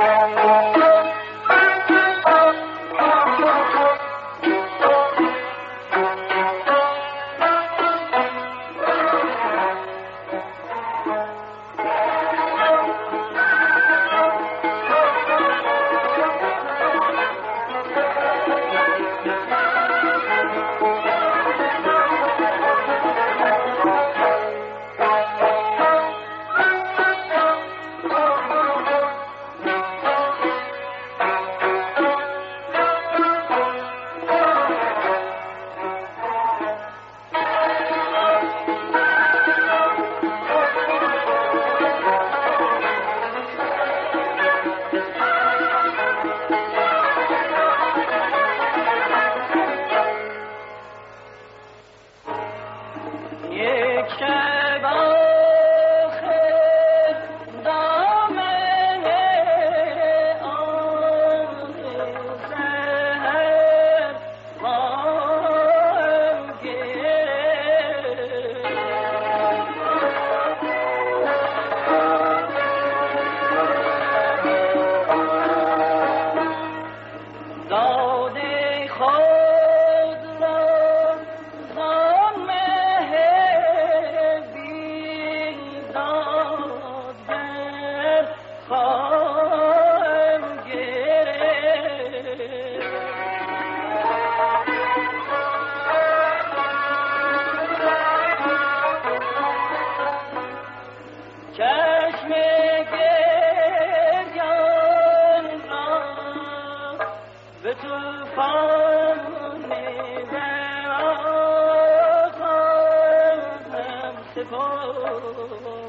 Thank you. Sky. به توفان به آخر سپار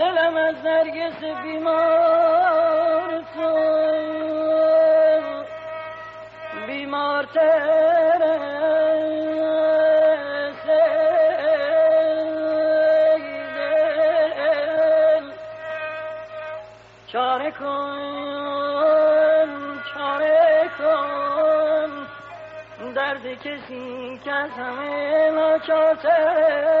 دلم از نرگس بیمار تو بیمارتر دل. چاره کن چاره کن. درد کسی که از همه ناچارتر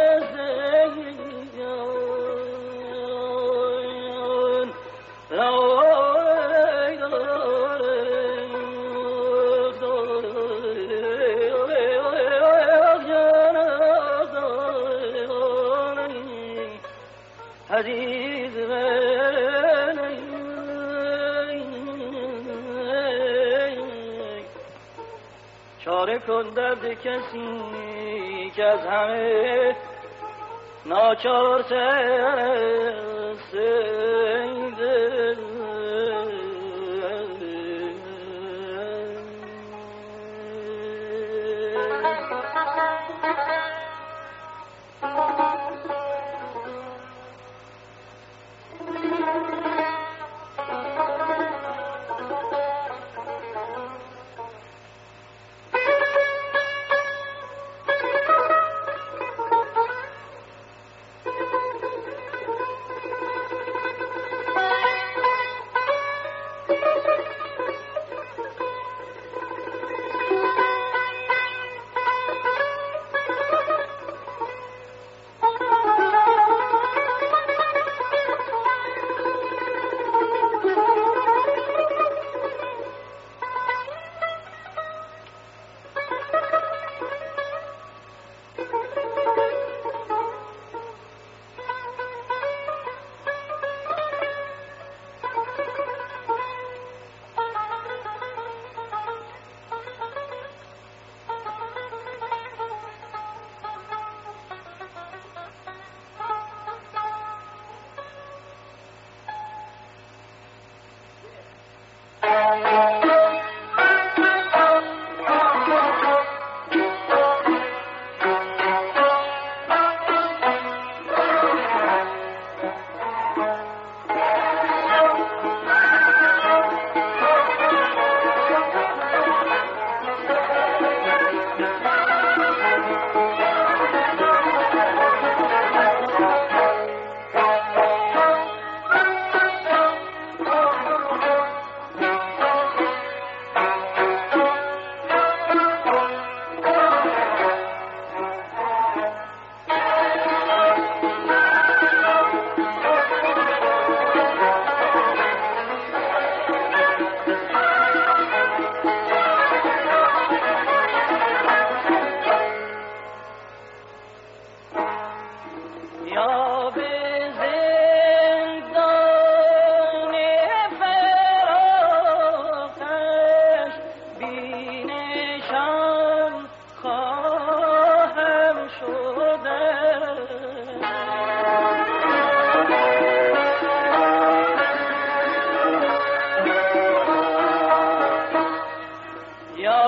درد کسی که از همه ناچار یا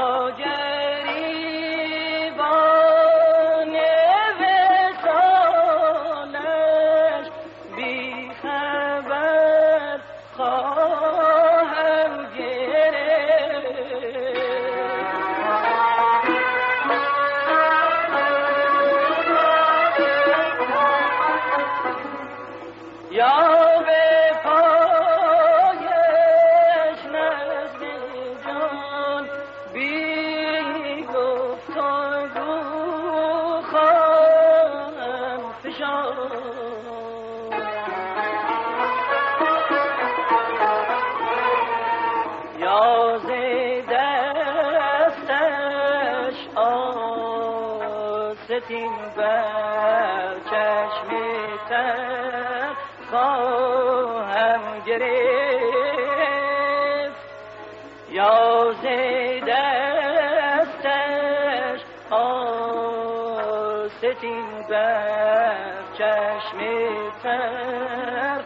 Oh, yeah. گرفت. یا دستش آستین بر چشم تر